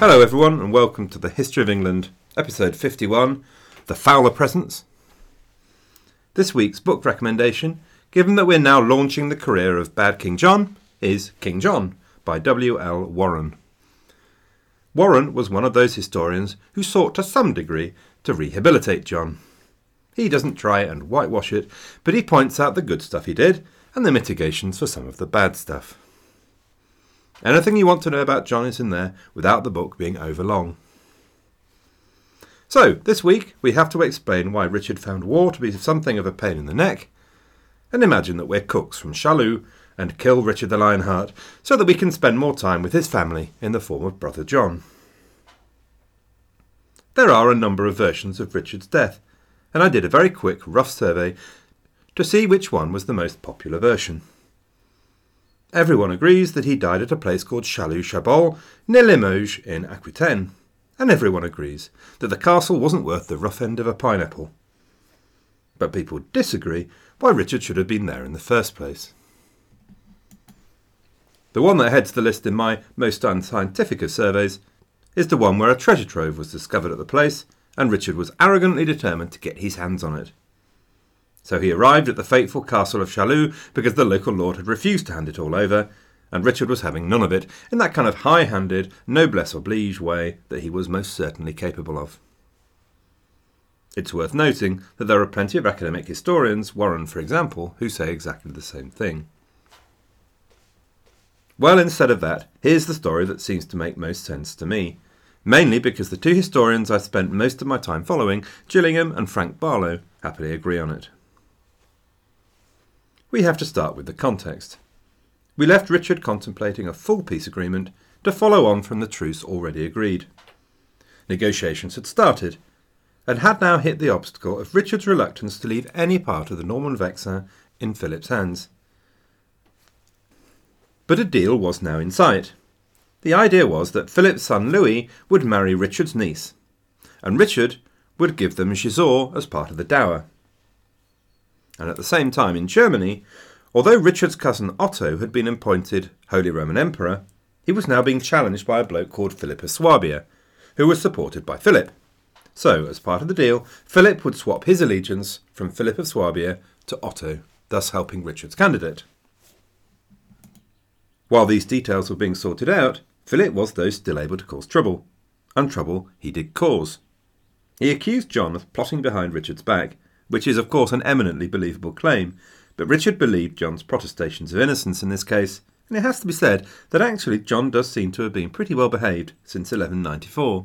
Hello, everyone, and welcome to the History of England, episode 51 The Fouler Presence. This week's book recommendation, given that we're now launching the career of Bad King John, is King John by W.L. Warren. Warren was one of those historians who sought to some degree to rehabilitate John. He doesn't try and whitewash it, but he points out the good stuff he did and the mitigations for some of the bad stuff. Anything you want to know about John is in there without the book being overlong. So, this week we have to explain why Richard found war to be something of a pain in the neck, and imagine that we're cooks from Chalus and kill Richard the Lionheart so that we can spend more time with his family in the form of Brother John. There are a number of versions of Richard's death, and I did a very quick, rough survey to see which one was the most popular version. Everyone agrees that he died at a place called Chalus Chabrol, near Limoges in Aquitaine, and everyone agrees that the castle wasn't worth the rough end of a pineapple. But people disagree why Richard should have been there in the first place. The one that heads the list in my most unscientific of surveys is the one where a treasure trove was discovered at the place, and Richard was arrogantly determined to get his hands on it. So he arrived at the fateful castle of Chalus because the local lord had refused to hand it all over, and Richard was having none of it in that kind of high handed, noblesse oblige way that he was most certainly capable of. It's worth noting that there are plenty of academic historians, Warren for example, who say exactly the same thing. Well, instead of that, here's the story that seems to make most sense to me, mainly because the two historians I spent most of my time following, Gillingham and Frank Barlow, happily agree on it we have to start with the context. We left Richard contemplating a full peace agreement to follow on from the truce already agreed. Negotiations had started, and had now hit the obstacle of Richard's reluctance to leave any part of the Norman Vexin in Philip's hands. But a deal was now in sight. The idea was that Philip's son Louis would marry Richard's niece, and Richard would give them Gisors as part of the dower and at the same time in Germany, although Richard's cousin Otto had been appointed Holy Roman Emperor, he was now being challenged by a bloke called Philip of Swabia, who was supported by Philip. So, as part of the deal, Philip would swap his allegiance from Philip of Swabia to Otto, thus helping Richard's candidate. While these details were being sorted out, Philip was, though, still able to cause trouble. And trouble he did cause. He accused John of plotting behind Richard's back which is, of course, an eminently believable claim, but Richard believed John's protestations of innocence in this case, and it has to be said that actually John does seem to have been pretty well behaved since 1194.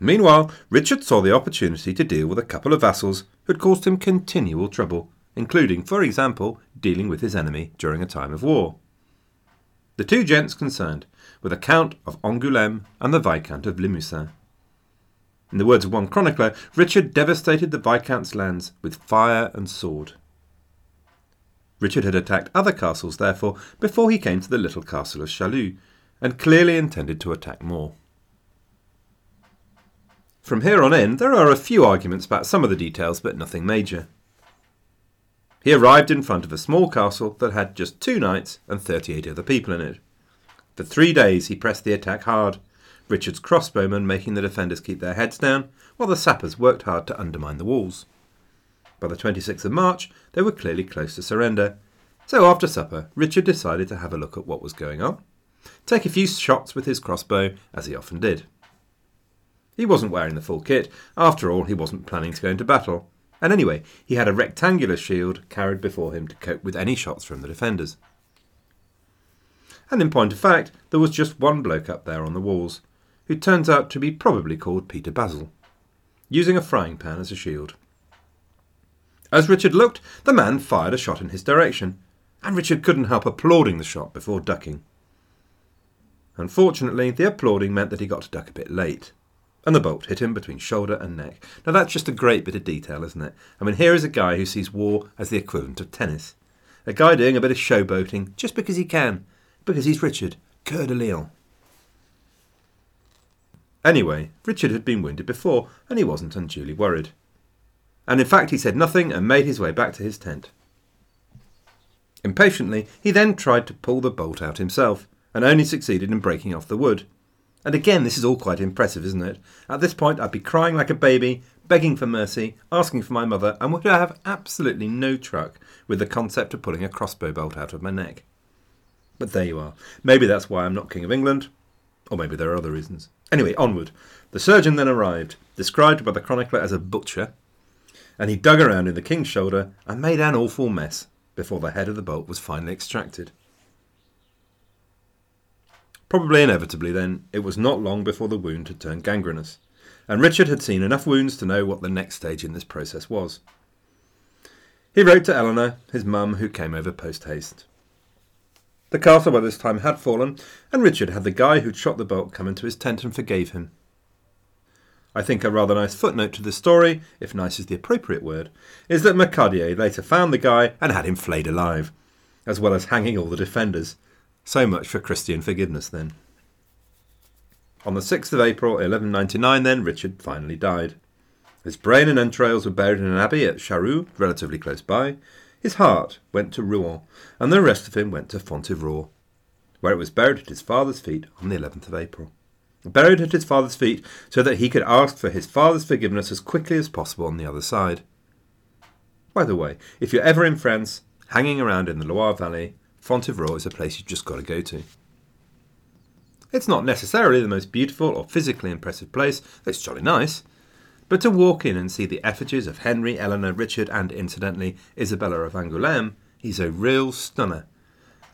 Meanwhile, Richard saw the opportunity to deal with a couple of vassals who had caused him continual trouble, including, for example, dealing with his enemy during a time of war. The two gents concerned were the Count of Angoulême and the Viscount of Limousin. In the words of one chronicler, Richard devastated the Viscount's lands with fire and sword. Richard had attacked other castles, therefore, before he came to the little castle of Chalus, and clearly intended to attack more. From here on in, there are a few arguments about some of the details, but nothing major. He arrived in front of a small castle that had just two knights and 38 other people in it. For three days he pressed the attack hard, Richard's crossbowmen making the defenders keep their heads down, while the sappers worked hard to undermine the walls. By the 26th of March, they were clearly close to surrender, so after supper, Richard decided to have a look at what was going on, take a few shots with his crossbow, as he often did. He wasn't wearing the full kit, after all, he wasn't planning to go into battle, and anyway, he had a rectangular shield carried before him to cope with any shots from the defenders. And in point of fact, there was just one bloke up there on the walls, who turns out to be probably called Peter Basil, using a frying pan as a shield. As Richard looked, the man fired a shot in his direction, and Richard couldn't help applauding the shot before ducking. Unfortunately, the applauding meant that he got to duck a bit late, and the bolt hit him between shoulder and neck. Now that's just a great bit of detail, isn't it? I mean, here is a guy who sees war as the equivalent of tennis. A guy doing a bit of showboating just because he can, because he's Richard, Coeur de Lion. Anyway, Richard had been wounded before, and he wasn't unduly worried. And in fact, he said nothing and made his way back to his tent. Impatiently, he then tried to pull the bolt out himself, and only succeeded in breaking off the wood. And again, this is all quite impressive, isn't it? At this point, I'd be crying like a baby, begging for mercy, asking for my mother, and would have absolutely no truck with the concept of pulling a crossbow bolt out of my neck. But there you are. Maybe that's why I'm not King of England, or maybe there are other reasons. Anyway, onward. The surgeon then arrived, described by the chronicler as a butcher, and he dug around in the king's shoulder and made an awful mess before the head of the bolt was finally extracted. Probably inevitably, then, it was not long before the wound had turned gangrenous, and Richard had seen enough wounds to know what the next stage in this process was. He wrote to Eleanor, his mum, who came over post haste. The castle by this time had fallen, and Richard had the guy who'd shot the bolt come into his tent and forgave him. I think a rather nice footnote to this story, if nice is the appropriate word, is that Mercadier later found the guy and had him flayed alive, as well as hanging all the defenders. So much for Christian forgiveness then. On the 6th of April 1199, then, Richard finally died. His brain and entrails were buried in an abbey at Charroux, relatively close by. His heart went to Rouen, and the rest of him went to Fontevraud, where it was buried at his father's feet on the 11th of April. Buried at his father's feet so that he could ask for his father's forgiveness as quickly as possible on the other side. By the way, if you're ever in France, hanging around in the Loire Valley, Fontevraud is a place you've just got to go to. It's not necessarily the most beautiful or physically impressive place, it's jolly nice, but to walk in and see the effigies of Henry, Eleanor, Richard, and incidentally Isabella of Angoulême he's a real stunner,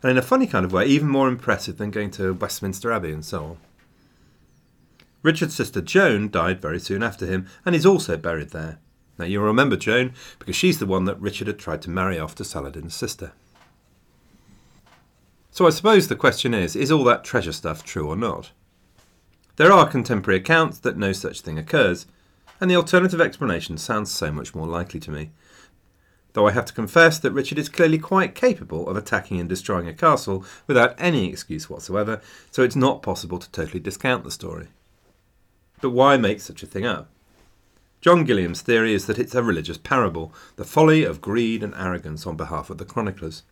and in a funny kind of way, even more impressive than going to Westminster Abbey and so on. Richard's sister Joan died very soon after him and is also buried there. Now you'll remember Joan because she's the one that Richard had tried to marry off to Saladin's sister. So I suppose the question is is all that treasure stuff true or not? There are contemporary accounts that no such thing occurs, and the alternative explanation sounds so much more likely to me. Though I have to confess that Richard is clearly quite capable of attacking and destroying a castle without any excuse whatsoever, so it's not possible to totally discount the story. But why make such a thing up? John Gillingham's theory is that it's a religious parable, the folly of greed and arrogance on behalf of the chroniclers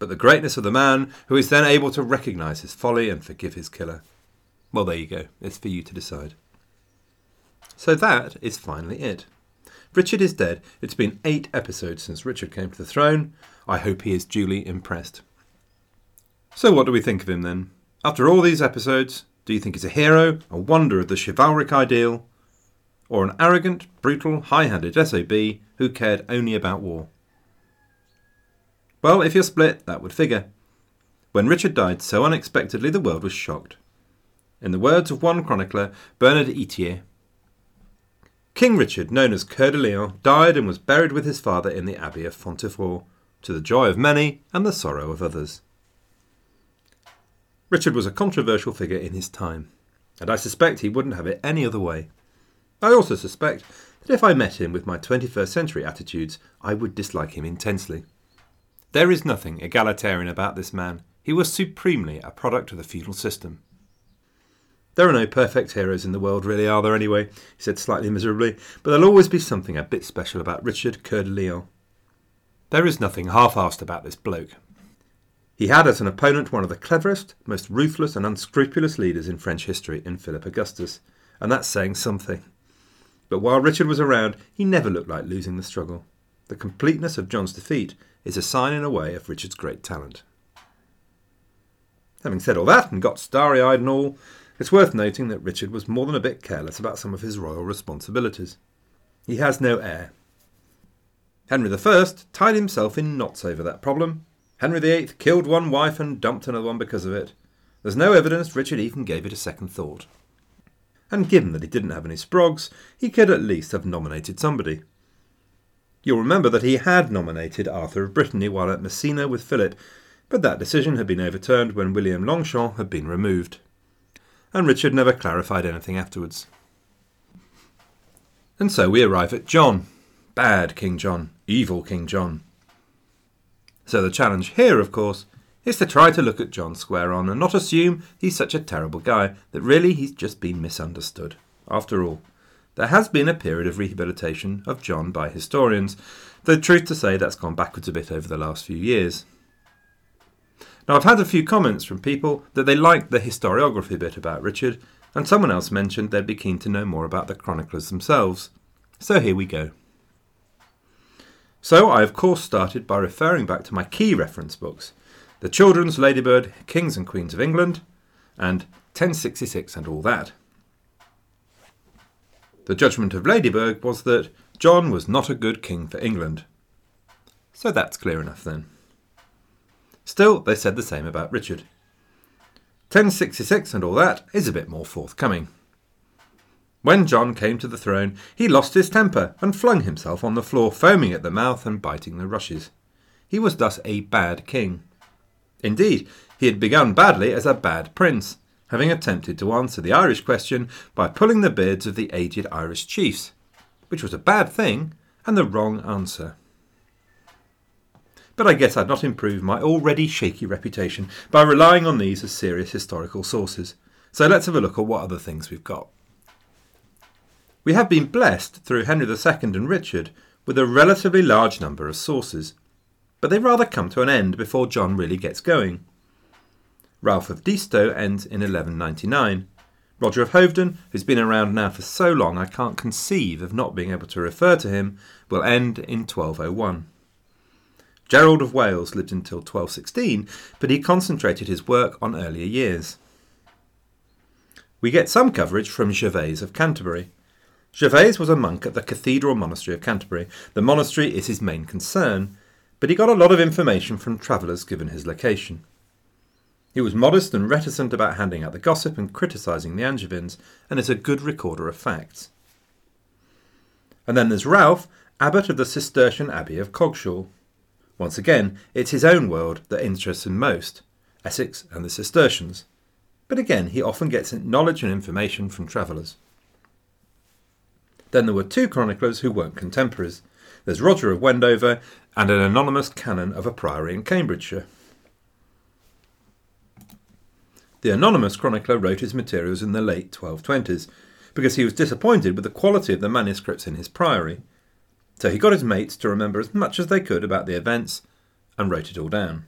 but the greatness of the man who is then able to recognize his folly and forgive his killer. Well, there you go. It's for you to decide. So that is finally it. Richard is dead. It's been eight episodes since Richard came to the throne. I hope he is duly impressed. So, what do we think of him then? After all these episodes, do you think he's a hero, a wonder of the chivalric ideal, or an arrogant, brutal, high handed SOB who cared only about war? Well, if you're split, that would figure. When Richard died so unexpectedly, the world was shocked. In the words of one chronicler, Bernard Itier, King Richard, known as Coeur de Lion, died and was buried with his father in the Abbey of Fontevraud, to the joy of many and the sorrow of others. Richard was a controversial figure in his time, and I suspect he wouldn't have it any other way. I also suspect that if I met him with my 21st century attitudes, I would dislike him intensely. There is nothing egalitarian about this man. He was supremely a product of the feudal system. There are no perfect heroes in the world, really, are there, anyway? He said slightly miserably, but there'll always be something a bit special about Richard Coeur de Lion. There is nothing half assed about this bloke. He had as an opponent one of the cleverest, most ruthless, and unscrupulous leaders in French history in Philip Augustus, and that's saying something. But while Richard was around, he never looked like losing the struggle. The completeness of John's defeat is a sign in a way of Richard's great talent. Having said all that and got starry eyed and all, it's worth noting that Richard was more than a bit careless about some of his royal responsibilities. He has no heir. Henry I tied himself in knots over that problem. Henry VIII killed one wife and dumped another one because of it. There's no evidence Richard even gave it a second thought. And given that he didn't have any sprogs, he could at least have nominated somebody. You'll remember that he had nominated Arthur of Brittany while at Messina with Philip, but that decision had been overturned when William Longchamp had been removed. And Richard never clarified anything afterwards. And so we arrive at John. Bad King John. Evil King John. So the challenge here, of course, is to try to look at John square on and not assume he's such a terrible guy, that really he's just been misunderstood. After all, there has been a period of rehabilitation of John by historians, though truth to say that's gone backwards a bit over the last few years. Now, I've had a few comments from people that they liked the historiography bit about Richard, and someone else mentioned they'd be keen to know more about the chroniclers themselves. So here we go. So I, of course, started by referring back to my key reference books The Children's Ladybird, Kings and Queens of England, and 1066 and all that. The judgment of Ladybird was that John was not a good king for England. So that's clear enough then. Still, they said the same about Richard. 1066 and all that is a bit more forthcoming. When John came to the throne, he lost his temper and flung himself on the floor, foaming at the mouth and biting the rushes. He was thus a bad king. Indeed, he had begun badly as a bad prince, having attempted to answer the Irish question by pulling the beards of the aged Irish chiefs, which was a bad thing and the wrong answer. But I guess I'd not improve my already shaky reputation by relying on these as serious historical sources. So let's have a look at what other things we've got. We have been blessed through Henry II and Richard with a relatively large number of sources, but they rather come to an end before John really gets going. Ralph of Diceto ends in 1199. Roger of Hoveden, who's been around now for so long I can't conceive of not being able to refer to him, will end in 1201. Gerald of Wales lived until 1216, but he concentrated his work on earlier years. We get some coverage from Gervase of Canterbury. Gervase was a monk at the Cathedral Monastery of Canterbury. The monastery is his main concern, but he got a lot of information from travellers given his location. He was modest and reticent about handing out the gossip and criticising the Angevins, and is a good recorder of facts. And then there's Ralph, abbot of the Cistercian Abbey of Coggeshall. Once again, it's his own world that interests him most Essex and the Cistercians. But again, he often gets knowledge and information from travellers. Then there were two chroniclers who weren't contemporaries. There's Roger of Wendover and an anonymous canon of a priory in Cambridgeshire. The anonymous chronicler wrote his materials in the late 1220s because he was disappointed with the quality of the manuscripts in his priory. So he got his mates to remember as much as they could about the events and wrote it all down.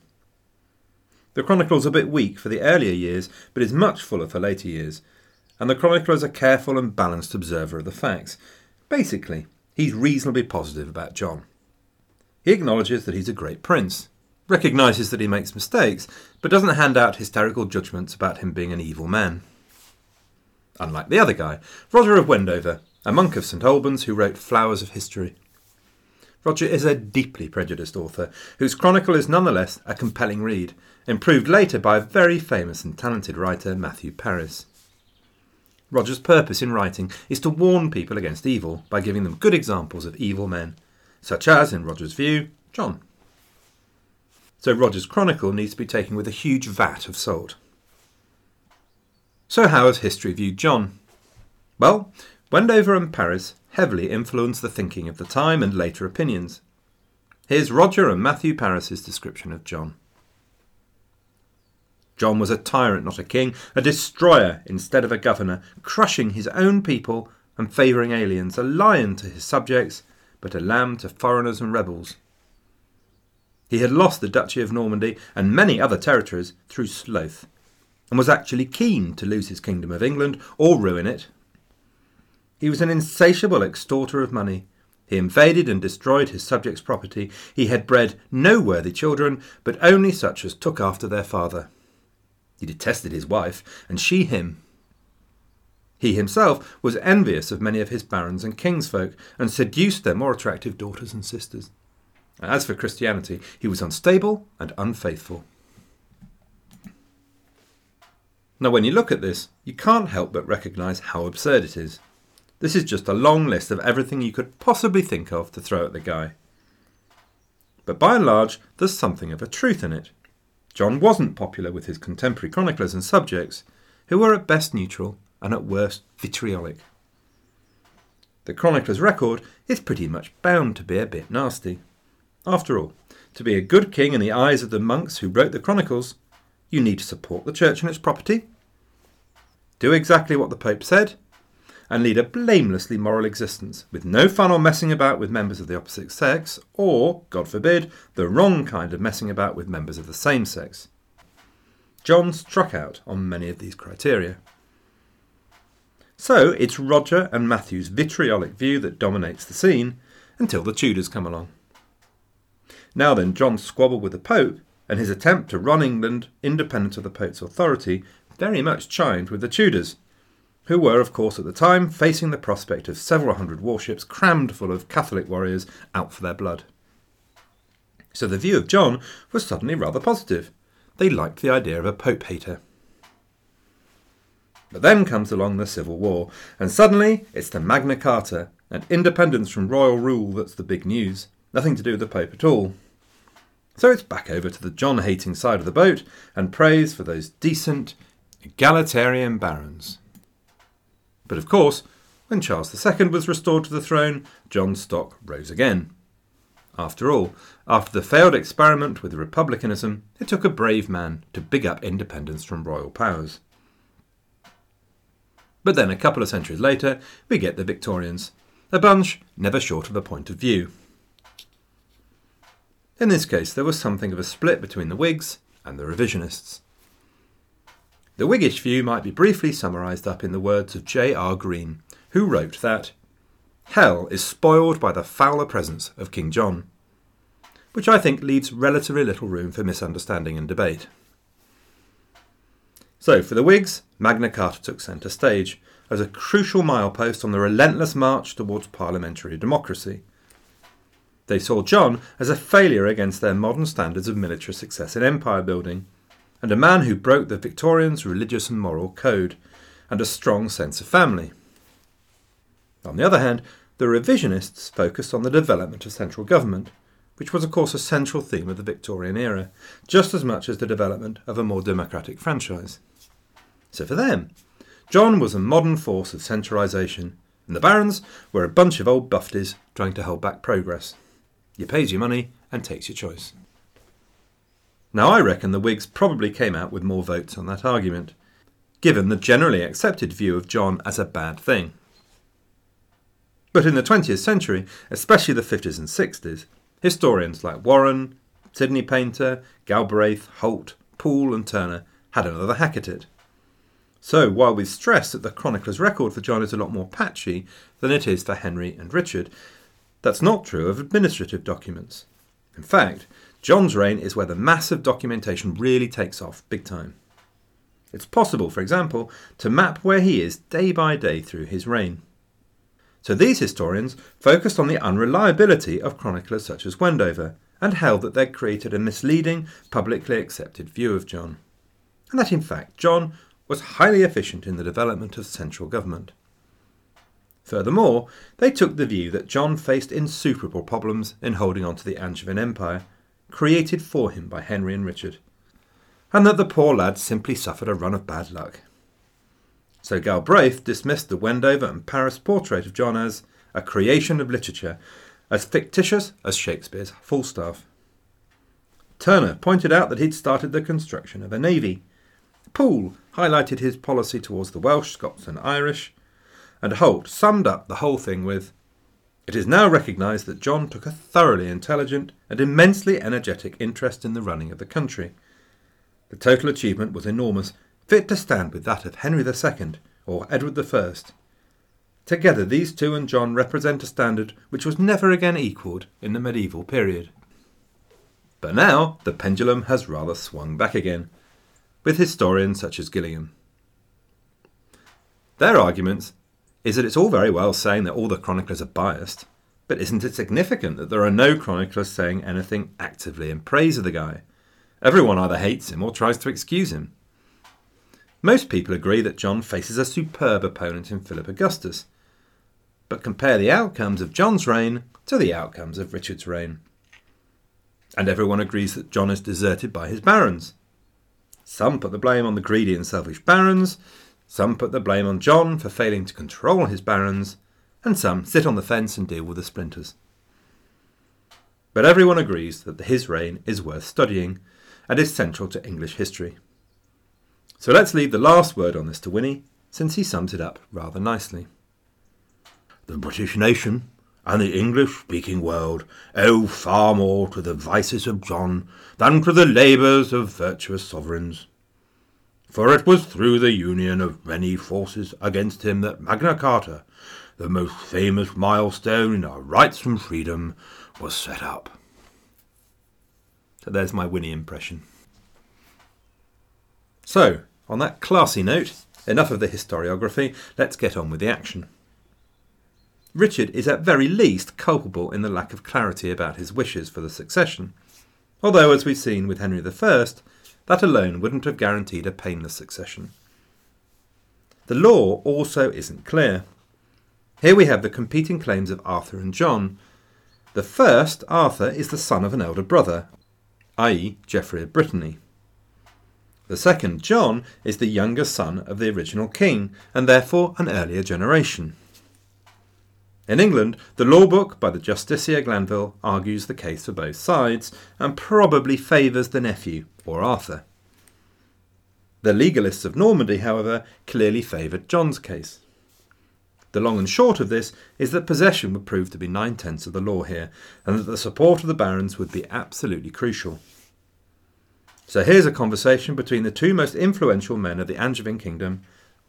The chronicle's a bit weak for the earlier years, but is much fuller for later years, and the chronicler is a careful and balanced observer of the facts. Basically, he's reasonably positive about John. He acknowledges that he's a great prince, recognises that he makes mistakes, but doesn't hand out hysterical judgments about him being an evil man. Unlike the other guy, Roger of Wendover, a monk of St Albans who wrote Flowers of History. Roger is a deeply prejudiced author, whose chronicle is nonetheless a compelling read, improved later by a very famous and talented writer, Matthew Paris. Roger's purpose in writing is to warn people against evil by giving them good examples of evil men, such as, in Roger's view, John. So Roger's chronicle needs to be taken with a huge vat of salt. So, how has history viewed John? Well, Wendover and Paris heavily influenced the thinking of the time and later opinions. Here's Roger and Matthew Paris's description of John. John was a tyrant, not a king, a destroyer instead of a governor, crushing his own people and favouring aliens, a lion to his subjects, but a lamb to foreigners and rebels. He had lost the Duchy of Normandy and many other territories through sloth, and was actually keen to lose his kingdom of England or ruin it. He was an insatiable extorter of money. He invaded and destroyed his subjects' property. He had bred no worthy children, but only such as took after their father. He detested his wife, and she him. He himself was envious of many of his barons and kingsfolk, and seduced their more attractive daughters and sisters. As for Christianity, he was unstable and unfaithful. Now, when you look at this, you can't help but recognise how absurd it is. This is just a long list of everything you could possibly think of to throw at the guy. But by and large, there's something of a truth in it. John wasn't popular with his contemporary chroniclers and subjects, who were at best neutral and at worst vitriolic. The chronicler's record is pretty much bound to be a bit nasty. After all, to be a good king in the eyes of the monks who wrote the chronicles, you need to support the church and its property, do exactly what the Pope said, and lead a blamelessly moral existence, with no fun or messing about with members of the opposite sex, or, God forbid, the wrong kind of messing about with members of the same sex. John struck out on many of these criteria. So it's Roger and Matthew's vitriolic view that dominates the scene until the Tudors come along. Now then, John's squabble with the Pope and his attempt to run England independent of the Pope's authority very much chimed with the Tudors, who were, of course, at the time facing the prospect of several hundred warships crammed full of Catholic warriors out for their blood. So the view of John was suddenly rather positive. They liked the idea of a Pope hater. But then comes along the Civil War, and suddenly it's the Magna Carta and independence from royal rule that's the big news. Nothing to do with the Pope at all. So it's back over to the John hating side of the boat and praise for those decent, egalitarian barons. But of course, when Charles II was restored to the throne, John's stock rose again. After all, after the failed experiment with republicanism, it took a brave man to big up independence from royal powers. But then, a couple of centuries later, we get the Victorians, a bunch never short of a point of view. In this case, there was something of a split between the Whigs and the revisionists. The Whiggish view might be briefly summarised up in the words of J.R. Green, who wrote that Hell is spoiled by the fouler presence of King John, which I think leaves relatively little room for misunderstanding and debate. So, for the Whigs, Magna Carta took centre stage as a crucial milepost on the relentless march towards parliamentary democracy. They saw John as a failure against their modern standards of military success in empire building, and a man who broke the Victorians' religious and moral code, and a strong sense of family. On the other hand, the revisionists focused on the development of central government, which was, of course, a central theme of the Victorian era, just as much as the development of a more democratic franchise. So for them, John was a modern force of centralisation, and the barons were a bunch of old bufties trying to hold back progress. You pays your money and takes your choice. Now I reckon the Whigs probably came out with more votes on that argument, given the generally accepted view of John as a bad thing. But in the 20th century, especially the 50s and 60s, historians like Warren, Sidney Painter, Galbraith, Holt, Poole, and Turner had another hack at it. So, while we stress that the chronicler's record for John is a lot more patchy than it is for Henry and Richard, that's not true of administrative documents. In fact, John's reign is where the massive documentation really takes off big time. It's possible, for example, to map where he is day by day through his reign. So these historians focused on the unreliability of chroniclers such as Wendover and held that they'd created a misleading, publicly accepted view of John. And that in fact John was highly efficient in the development of central government. Furthermore, they took the view that John faced insuperable problems in holding on to the Angevin Empire, created for him by Henry and Richard, and that the poor lad simply suffered a run of bad luck. So Galbraith dismissed the Wendover and Paris portrait of John as a creation of literature, as fictitious as Shakespeare's Falstaff. Turner pointed out that he'd started the construction of a navy, Poole highlighted his policy towards the Welsh, Scots, and Irish, and Holt summed up the whole thing with It is now recognised that John took a thoroughly intelligent and immensely energetic interest in the running of the country. The total achievement was enormous, fit to stand with that of Henry II or Edward I. Together, these two and John represent a standard which was never again equalled in the medieval period. But now the pendulum has rather swung back again with historians such as Gillingham. Their argument is that it's all very well saying that all the chroniclers are biased, but isn't it significant that there are no chroniclers saying anything actively in praise of the guy? Everyone either hates him or tries to excuse him. Most people agree that John faces a superb opponent in Philip Augustus, but compare the outcomes of John's reign to the outcomes of Richard's reign. And everyone agrees that John is deserted by his barons. Some put the blame on the greedy and selfish barons, some put the blame on John for failing to control his barons, and some sit on the fence and deal with the splinters. But everyone agrees that his reign is worth studying and is central to English history. So let's leave the last word on this to Winnie, since he sums it up rather nicely. The British nation and the English speaking world owe far more to the vices of John than to the labours of virtuous sovereigns. For it was through the union of many forces against him that Magna Carta, the most famous milestone in our rights and freedom, was set up. So there's my Winnie impression. So, on that classy note, enough of the historiography, let's get on with the action. Richard is at very least culpable in the lack of clarity about his wishes for the succession, although, as we've seen with Henry I, that alone wouldn't have guaranteed a painless succession. The law also isn't clear. Here we have the competing claims of Arthur and John. The first, Arthur, is the son of an elder brother, i.e., Geoffrey of Brittany. The second, John, is the younger son of the original king, and therefore an earlier generation. In England, the law book by the Justiciar Glanville argues the case for both sides, and probably favours the nephew, or Arthur. The legalists of Normandy, however, clearly favoured John's case. The long and short of this is that possession would prove to be nine tenths of the law here, and that the support of the barons would be absolutely crucial. So here's a conversation between the two most influential men of the Angevin kingdom,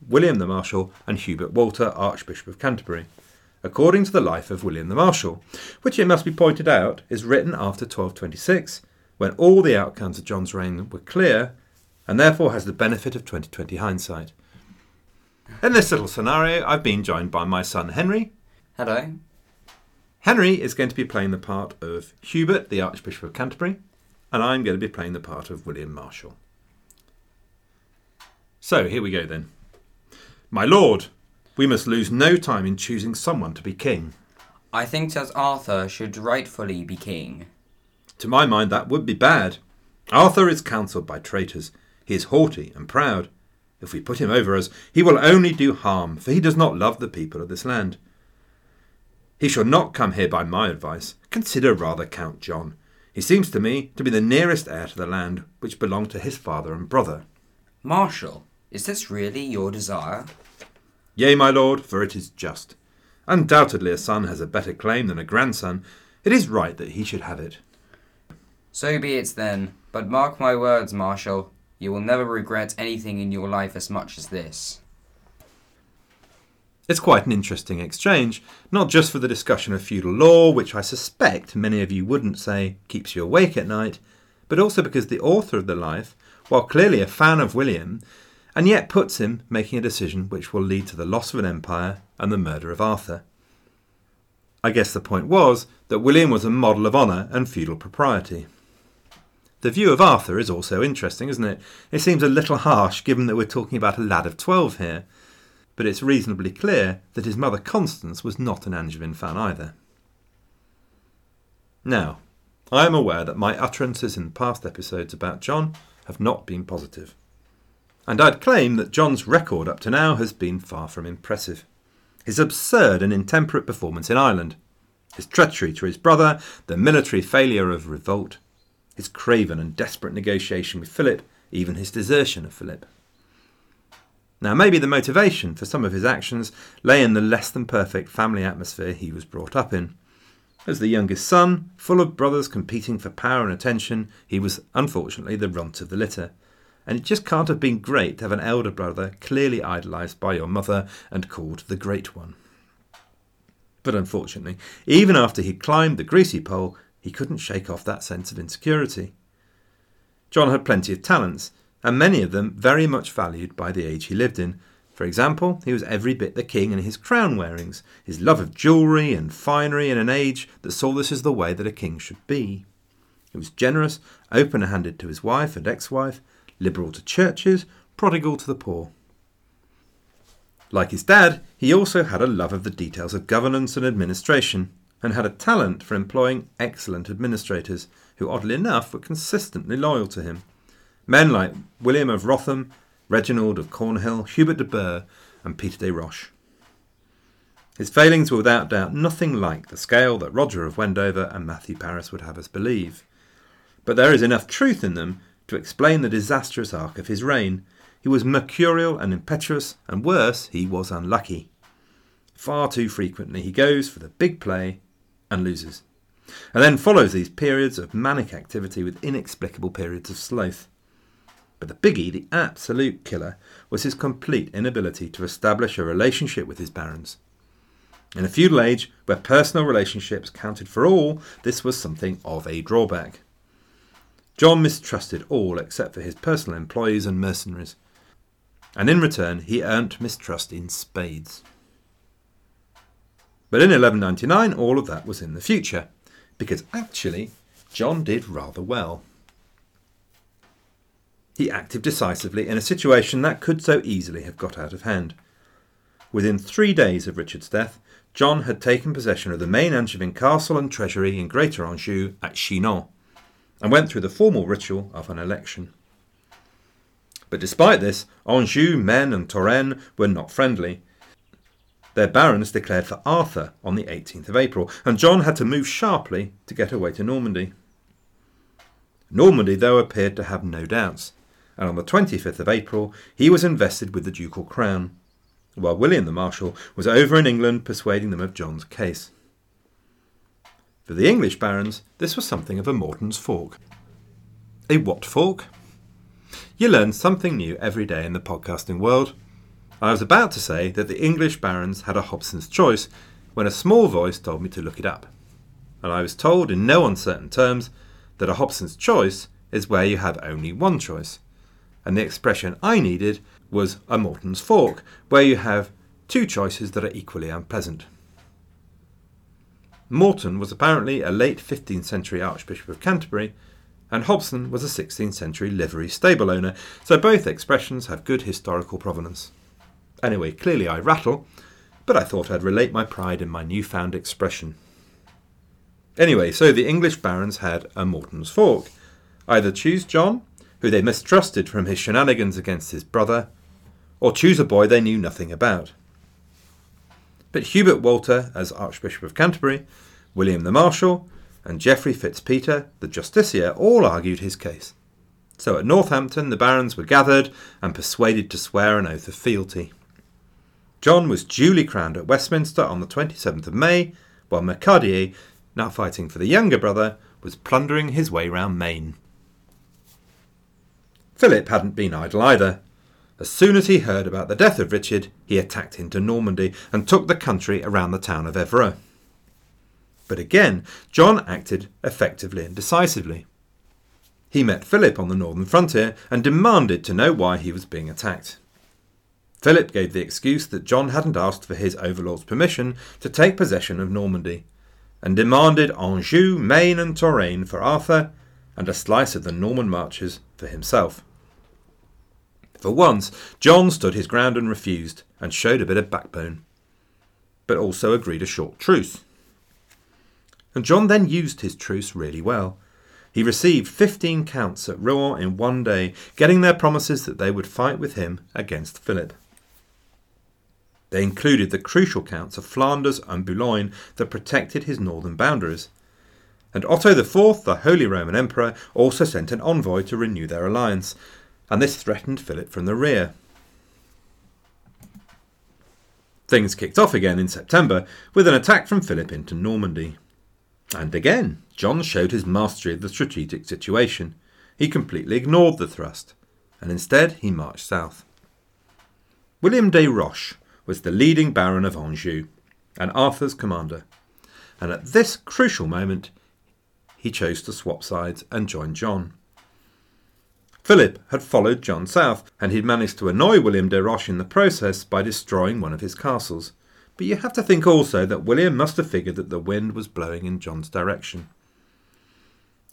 William the Marshal and Hubert Walter, Archbishop of Canterbury, according to the life of William the Marshal, which it must be pointed out is written after 1226, when all the outcomes of John's reign were clear, and therefore has the benefit of 2020 hindsight. In this little scenario, I've been joined by my son Henry. Hello. Henry is going to be playing the part of Hubert, the Archbishop of Canterbury and I'm going to be playing the part of William Marshal. So here we go then. My lord, we must lose no time in choosing someone to be king. I think that Arthur should rightfully be king. To my mind, that would be bad. Arthur is counselled by traitors. He is haughty and proud. If we put him over us, he will only do harm, for he does not love the people of this land. He shall not come here by my advice. Consider rather Count John. He seems to me to be the nearest heir to the land which belonged to his father and brother. Marshal, is this really your desire? Yea, my lord, for it is just. Undoubtedly a son has a better claim than a grandson. It is right that he should have it. So be it then, but mark my words, Marshal, you will never regret anything in your life as much as this. It's quite an interesting exchange, not just for the discussion of feudal law, which I suspect many of you wouldn't say keeps you awake at night, but also because the author of the life, while clearly a fan of William, and yet puts him making a decision which will lead to the loss of an empire and the murder of Arthur. I guess the point was that William was a model of honour and feudal propriety. The view of Arthur is also interesting, isn't it? It seems a little harsh given that we're talking about a lad of twelve here but it's reasonably clear that his mother Constance was not an Angevin fan either. Now, I am aware that my utterances in past episodes about John have not been positive, and I'd claim that John's record up to now has been far from impressive. His absurd and intemperate performance in Ireland, his treachery to his brother, the military failure of revolt, his craven and desperate negotiation with Philip, even his desertion of Philip. Now, maybe the motivation for some of his actions lay in the less than perfect family atmosphere he was brought up in. As the youngest son, full of brothers competing for power and attention, he was unfortunately the runt of the litter. And it just can't have been great to have an elder brother clearly idolised by your mother and called the Great One. But unfortunately, even after he'd climbed the greasy pole, he couldn't shake off that sense of insecurity. John had plenty of talents, and many of them very much valued by the age he lived in. For example, he was every bit the king in his crown wearings, his love of jewellery and finery in an age that saw this as the way that a king should be. He was generous, open handed to his wife and ex wife, liberal to churches, prodigal to the poor. Like his dad, he also had a love of the details of governance and administration, and had a talent for employing excellent administrators, who oddly enough were consistently loyal to him. Men like William of Wrotham, Reginald of Cornhill, Hubert de Burgh, and Peter de Roche. His failings were without doubt nothing like the scale that Roger of Wendover and Matthew Paris would have us believe. But there is enough truth in them to explain the disastrous arc of his reign. He was mercurial and impetuous, and worse, he was unlucky. Far too frequently he goes for the big play and loses, and then follows these periods of manic activity with inexplicable periods of sloth. But the biggie, the absolute killer, was his complete inability to establish a relationship with his barons. In a feudal age where personal relationships counted for all, this was something of a drawback. John mistrusted all except for his personal employees and mercenaries, and in return he earned mistrust in spades. But in 1199, all of that was in the future, because actually, John did rather well. He acted decisively in a situation that could so easily have got out of hand. Within three days of Richard's death, John had taken possession of the main Angevin castle and treasury in Greater Anjou at Chinon, and went through the formal ritual of an election. But despite this, Anjou, Maine, and Touraine were not friendly. Their barons declared for Arthur on the 18th of April, and John had to move sharply to get away to Normandy. Normandy, though, appeared to have no doubts, and on the 25th of April he was invested with the ducal crown while William the Marshal was over in England persuading them of John's case. For the English barons, this was something of a Morton's fork. A what fork? You learn something new every day in the podcasting world. I was about to say that the English barons had a Hobson's choice when a small voice told me to look it up. And I was told in no uncertain terms that a Hobson's choice is where you have only one choice. And the expression I needed was a Morton's fork, where you have two choices that are equally unpleasant. Morton was apparently a late 15th century Archbishop of Canterbury, and Hobson was a 16th century livery stable owner, so both expressions have good historical provenance. Anyway, clearly I rattle, but I thought I'd relate my pride in my newfound expression. Anyway, so the English barons had a Morton's fork. Either choose John, who they mistrusted from his shenanigans against his brother, or choose a boy they knew nothing about. But Hubert Walter as Archbishop of Canterbury, William the Marshal, and Geoffrey Fitzpeter, the Justiciar, all argued his case. So at Northampton the barons were gathered and persuaded to swear an oath of fealty. John was duly crowned at Westminster on the 27th of May, while Mercadier, now fighting for the younger brother, was plundering his way round Maine. Philip hadn't been idle either. As soon as he heard about the death of Richard, he attacked into Normandy and took the country around the town of Evreux. But again, John acted effectively and decisively. He met Philip on the northern frontier and demanded to know why he was being attacked. Philip gave the excuse that John hadn't asked for his overlord's permission to take possession of Normandy, and demanded Anjou, Maine, and Touraine for Arthur, and a slice of the Norman marches for himself. For once, John stood his ground and refused, and showed a bit of backbone, but also agreed a short truce. And John then used his truce really well. He received fifteen counts at Rouen in one day, getting their promises that they would fight with him against Philip. They included the crucial counts of Flanders and Boulogne that protected his northern boundaries. And Otto IV, the Holy Roman Emperor, also sent an envoy to renew their alliance, and this threatened Philip from the rear. Things kicked off again in September with an attack from Philip into Normandy. And again, John showed his mastery of the strategic situation. He completely ignored the thrust, and instead he marched south. William de Roche was the leading Baron of Anjou and Arthur's commander, and at this crucial moment he chose to swap sides and join John. Philip had followed John south, and he'd managed to annoy William de Roche in the process by destroying one of his castles. But you have to think also that William must have figured that the wind was blowing in John's direction.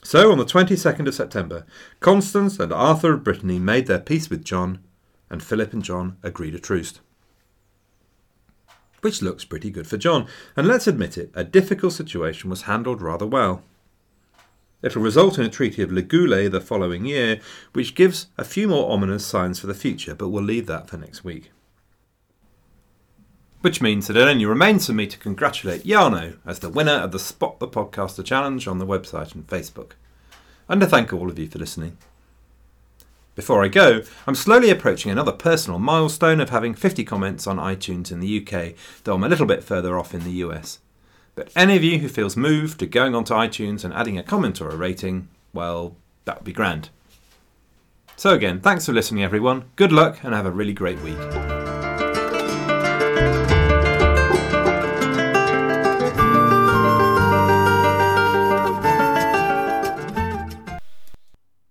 So, on the 22nd of September, Constance and Arthur of Brittany made their peace with John, and Philip and John agreed a truce. Which looks pretty good for John, and let's admit it, a difficult situation was handled rather well. It'll result in a Treaty of Le Goulet the following year, which gives a few more ominous signs for the future, but we'll leave that for next week. Which means that it only remains for me to congratulate Jarno as the winner of the Spot the Podcaster Challenge on the website and Facebook, and to thank all of you for listening. Before I go, I'm slowly approaching another personal milestone of having 50 comments on iTunes in the UK, though I'm a little bit further off in the US. But any of you who feels moved to going onto iTunes and adding a comment or a rating, well, that would be grand. So, again, thanks for listening, everyone. Good luck and have a really great week.